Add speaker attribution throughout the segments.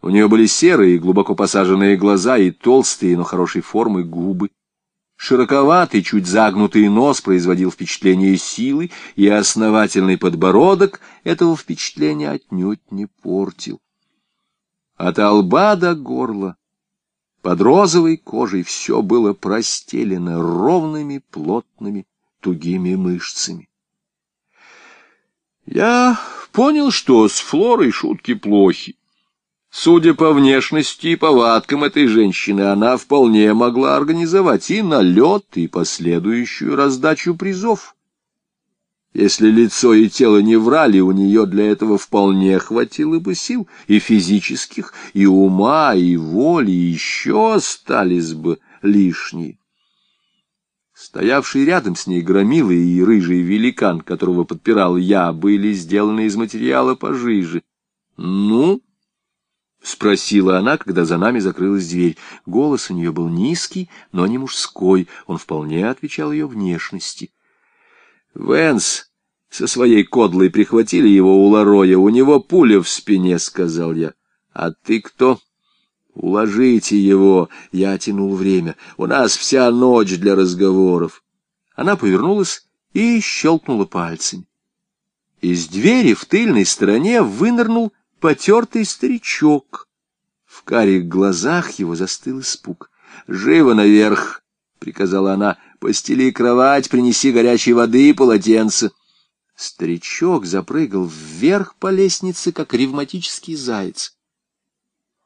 Speaker 1: У нее были серые, глубоко посаженные глаза и толстые, но хорошей формы губы. Широковатый, чуть загнутый нос производил впечатление силы, и основательный подбородок этого впечатления отнюдь не портил. От лба до горла под розовой кожей все было простелено ровными, плотными, тугими мышцами. Я понял, что с Флорой шутки плохи. Судя по внешности и повадкам этой женщины, она вполне могла организовать и налет, и последующую раздачу призов. Если лицо и тело не врали, у нее для этого вполне хватило бы сил, и физических, и ума, и воли, еще остались бы лишние. Стоявший рядом с ней громилый и рыжий великан, которого подпирал я, были сделаны из материала пожиже. «Ну?» — спросила она, когда за нами закрылась дверь. Голос у нее был низкий, но не мужской, он вполне отвечал ее внешности. «Вэнс со своей кодлой прихватили его у Лароя, у него пуля в спине», — сказал я. «А ты кто?» «Уложите его!» — я тянул время. «У нас вся ночь для разговоров». Она повернулась и щелкнула пальцами. Из двери в тыльной стороне вынырнул потертый старичок. В карих глазах его застыл испуг. «Живо наверх!» — приказала она. «Постели кровать, принеси горячей воды и полотенце». Старичок запрыгал вверх по лестнице, как ревматический заяц.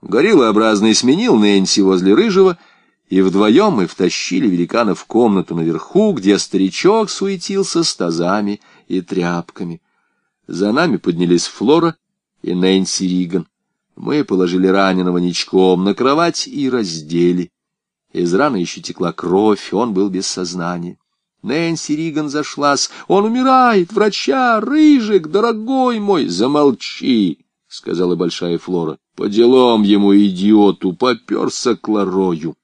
Speaker 1: Гориллообразный сменил Нэнси возле рыжего, и вдвоем мы втащили великана в комнату наверху, где старичок суетился с тазами и тряпками. За нами поднялись Флора и Нэнси Риган. Мы положили раненого ничком на кровать и раздели. Из раны еще текла кровь, он был без сознания. Нэнси Риган зашлась. «Он умирает! Врача! Рыжик! Дорогой мой! Замолчи!» — сказала большая Флора. По делам ему, идиоту, поперся к Ларою.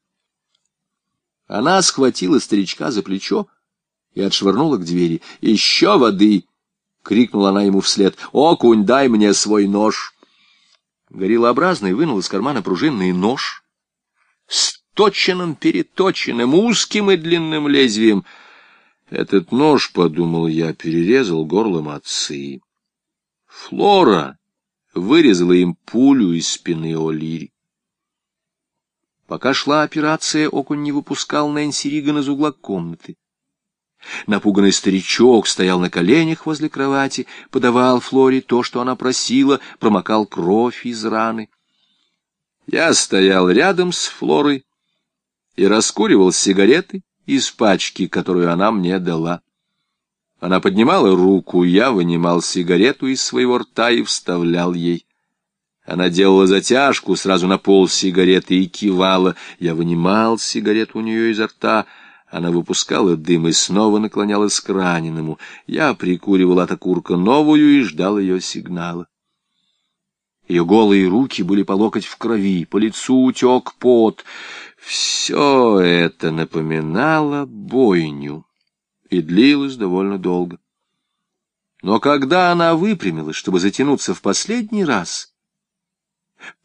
Speaker 1: Она схватила старичка за плечо и отшвырнула к двери. «Еще воды!» — крикнула она ему вслед. «Окунь, дай мне свой нож!» Гориллообразный вынул из кармана пружинный нож с точенным, переточенным, узким и длинным лезвием. Этот нож, — подумал я, — перерезал горлом отцы. «Флора!» вырезала им пулю из спины О'Лири. Пока шла операция, окунь не выпускал Нэнси Риган из угла комнаты. Напуганный старичок стоял на коленях возле кровати, подавал Флоре то, что она просила, промокал кровь из раны. Я стоял рядом с Флорой и раскуривал сигареты из пачки, которую она мне дала. Она поднимала руку, я вынимал сигарету из своего рта и вставлял ей. Она делала затяжку сразу на пол сигареты и кивала. Я вынимал сигарету у нее изо рта. Она выпускала дым и снова наклонялась к раненому. Я прикуривал от окурка новую и ждал ее сигнала. Ее голые руки были по локоть в крови, по лицу утек пот. Все это напоминало бойню и длилось довольно долго. Но когда она выпрямилась, чтобы затянуться в последний раз,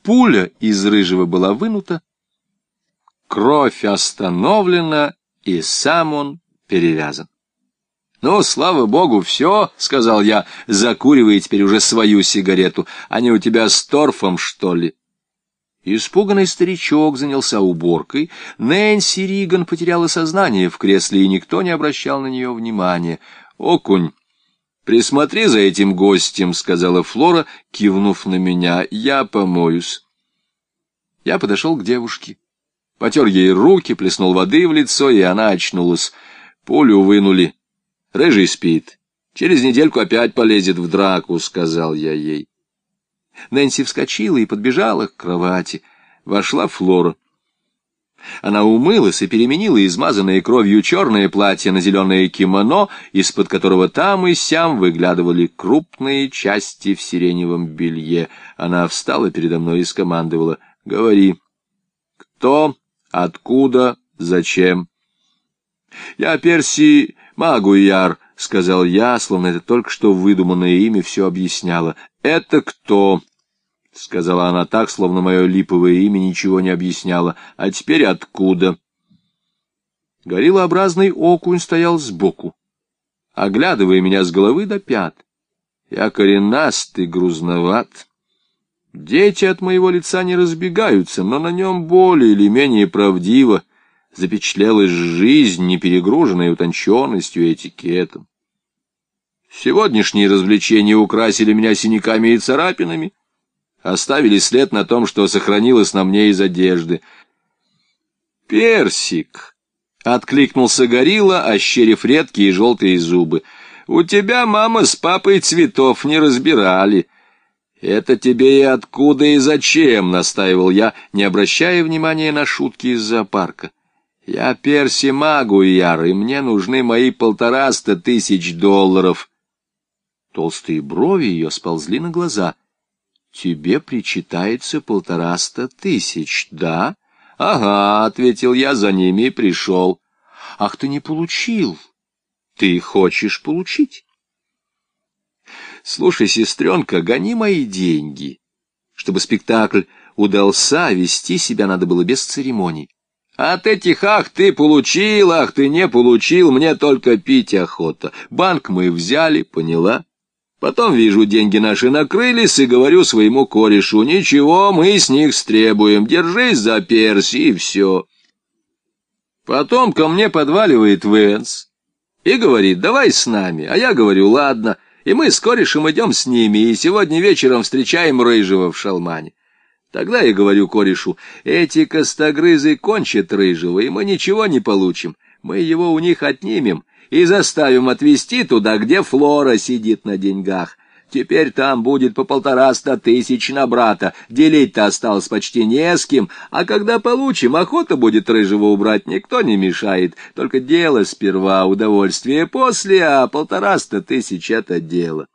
Speaker 1: пуля из рыжего была вынута, кровь остановлена, и сам он перевязан. «Ну, слава богу, все», — сказал я, закуривая теперь уже свою сигарету. «Они у тебя с торфом, что ли?» Испуганный старичок занялся уборкой. Нэнси Риган потеряла сознание в кресле, и никто не обращал на нее внимания. «Окунь, присмотри за этим гостем», — сказала Флора, кивнув на меня. «Я помоюсь». Я подошел к девушке. Потер ей руки, плеснул воды в лицо, и она очнулась. Пулю вынули. Рыжий спит. Через недельку опять полезет в драку, — сказал я ей. Нэнси вскочила и подбежала к кровати. Вошла Флора. Она умылась и переменила измазанное кровью черное платье на зеленое кимоно, из-под которого там и сям выглядывали крупные части в сиреневом белье. Она встала передо мной и скомандовала. — Говори. — Кто? Откуда? Зачем? — Я Перси Магуяр, — сказал я, словно это только что выдуманное имя все объясняло. — Это кто? — сказала она так, словно мое липовое имя ничего не объясняло. «А теперь откуда?» Гориллообразный окунь стоял сбоку, оглядывая меня с головы до пят. Я коренастый, грузноват. Дети от моего лица не разбегаются, но на нем более или менее правдиво запечатлелась жизнь, не перегруженная утонченностью и этикетом. Сегодняшние развлечения украсили меня синяками и царапинами, оставили след на том, что сохранилось на мне из одежды. «Персик!» — откликнулся горилла, ощерив редкие желтые зубы. «У тебя мама с папой цветов не разбирали». «Это тебе и откуда и зачем?» — настаивал я, не обращая внимания на шутки из зоопарка. «Я Перси Магу, Яр, и мне нужны мои полтораста тысяч долларов». Толстые брови ее сползли на глаза. «Тебе причитается полтораста тысяч, да?» «Ага», — ответил я, за ними и пришел. «Ах, ты не получил. Ты хочешь получить?» «Слушай, сестренка, гони мои деньги. Чтобы спектакль удался, вести себя надо было без церемоний. От этих «ах, ты получил, ах, ты не получил» мне только пить охота. Банк мы взяли, поняла?» Потом вижу, деньги наши накрылись, и говорю своему корешу, ничего, мы с них стребуем, держись за перси, и все. Потом ко мне подваливает Венс и говорит, давай с нами, а я говорю, ладно, и мы с корешем идем с ними, и сегодня вечером встречаем Рыжего в Шалмане. Тогда я говорю корешу, эти костогрызы кончат Рыжего, и мы ничего не получим, мы его у них отнимем, и заставим отвезти туда, где Флора сидит на деньгах. Теперь там будет по полтораста тысяч на брата, делить-то осталось почти не с кем, а когда получим, охота будет рыжего убрать, никто не мешает, только дело сперва, удовольствие после, а полтораста тысяч — это дело.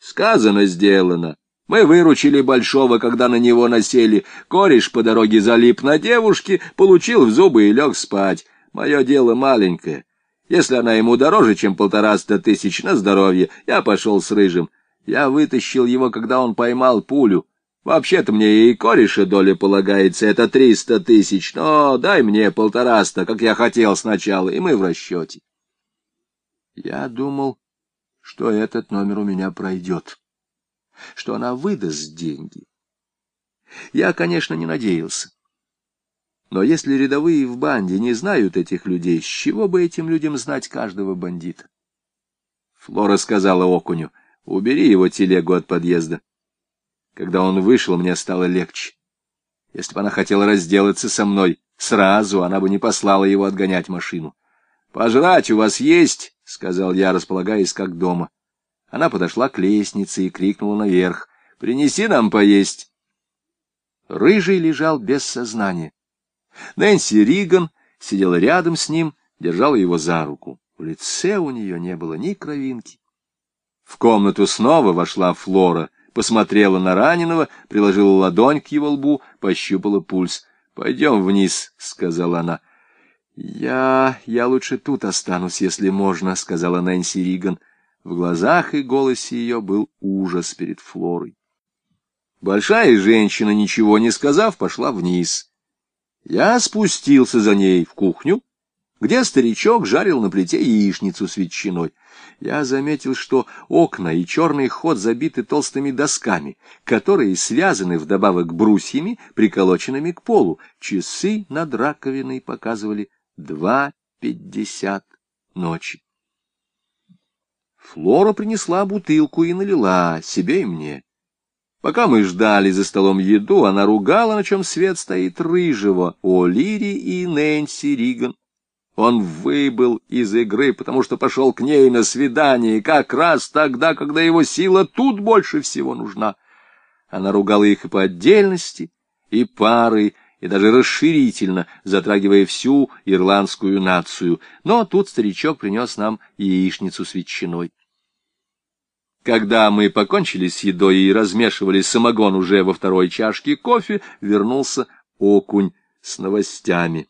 Speaker 1: Сказано, сделано. Мы выручили Большого, когда на него насели. Кореш по дороге залип на девушке, получил в зубы и лег спать. Мое дело маленькое. Если она ему дороже, чем полтораста тысяч на здоровье, я пошел с Рыжим. Я вытащил его, когда он поймал пулю. Вообще-то мне и кореша доля полагается, это триста тысяч, но дай мне полтораста, как я хотел сначала, и мы в расчете. Я думал, что этот номер у меня пройдет, что она выдаст деньги. Я, конечно, не надеялся. Но если рядовые в банде не знают этих людей, с чего бы этим людям знать каждого бандита? Флора сказала окуню, убери его телегу от подъезда. Когда он вышел, мне стало легче. Если бы она хотела разделаться со мной, сразу она бы не послала его отгонять машину. — Пожрать у вас есть? — сказал я, располагаясь как дома. Она подошла к лестнице и крикнула наверх. — Принеси нам поесть. Рыжий лежал без сознания. Нэнси Риган сидела рядом с ним, держала его за руку. В лице у нее не было ни кровинки. В комнату снова вошла Флора, посмотрела на раненого, приложила ладонь к его лбу, пощупала пульс. — Пойдем вниз, — сказала она. — Я... я лучше тут останусь, если можно, — сказала Нэнси Риган. В глазах и голосе ее был ужас перед Флорой. Большая женщина, ничего не сказав, пошла вниз. Я спустился за ней в кухню, где старичок жарил на плите яичницу с ветчиной. Я заметил, что окна и черный ход забиты толстыми досками, которые связаны вдобавок брусьями, приколоченными к полу. Часы над раковиной показывали два пятьдесят ночи. Флора принесла бутылку и налила себе и мне. Пока мы ждали за столом еду, она ругала, на чем свет стоит рыжего, О'Лири и Нэнси Риган. Он выбыл из игры, потому что пошел к ней на свидание, как раз тогда, когда его сила тут больше всего нужна. Она ругала их и по отдельности, и парой, и даже расширительно, затрагивая всю ирландскую нацию. Но тут старичок принес нам яичницу с ветчиной. Когда мы покончили с едой и размешивали самогон уже во второй чашке кофе, вернулся окунь с новостями.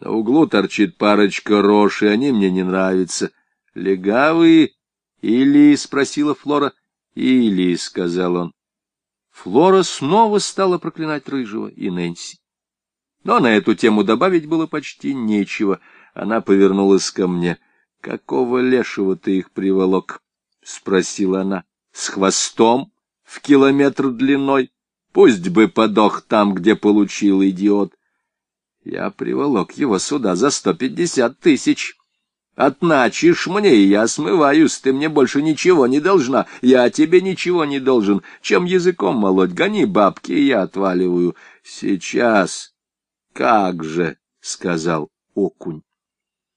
Speaker 1: На углу торчит парочка рож, и они мне не нравятся. — Легавые или? — спросила Флора. — Или, — сказал он. Флора снова стала проклинать Рыжего и Нэнси. Но на эту тему добавить было почти нечего. Она повернулась ко мне. — Какого лешего ты их приволок? — спросила она. — С хвостом в километр длиной? Пусть бы подох там, где получил идиот. Я приволок его сюда за сто пятьдесят тысяч. Отначишь мне, и я смываюсь, ты мне больше ничего не должна, я тебе ничего не должен. Чем языком молоть, гони бабки, и я отваливаю. Сейчас. Как же, — сказал окунь.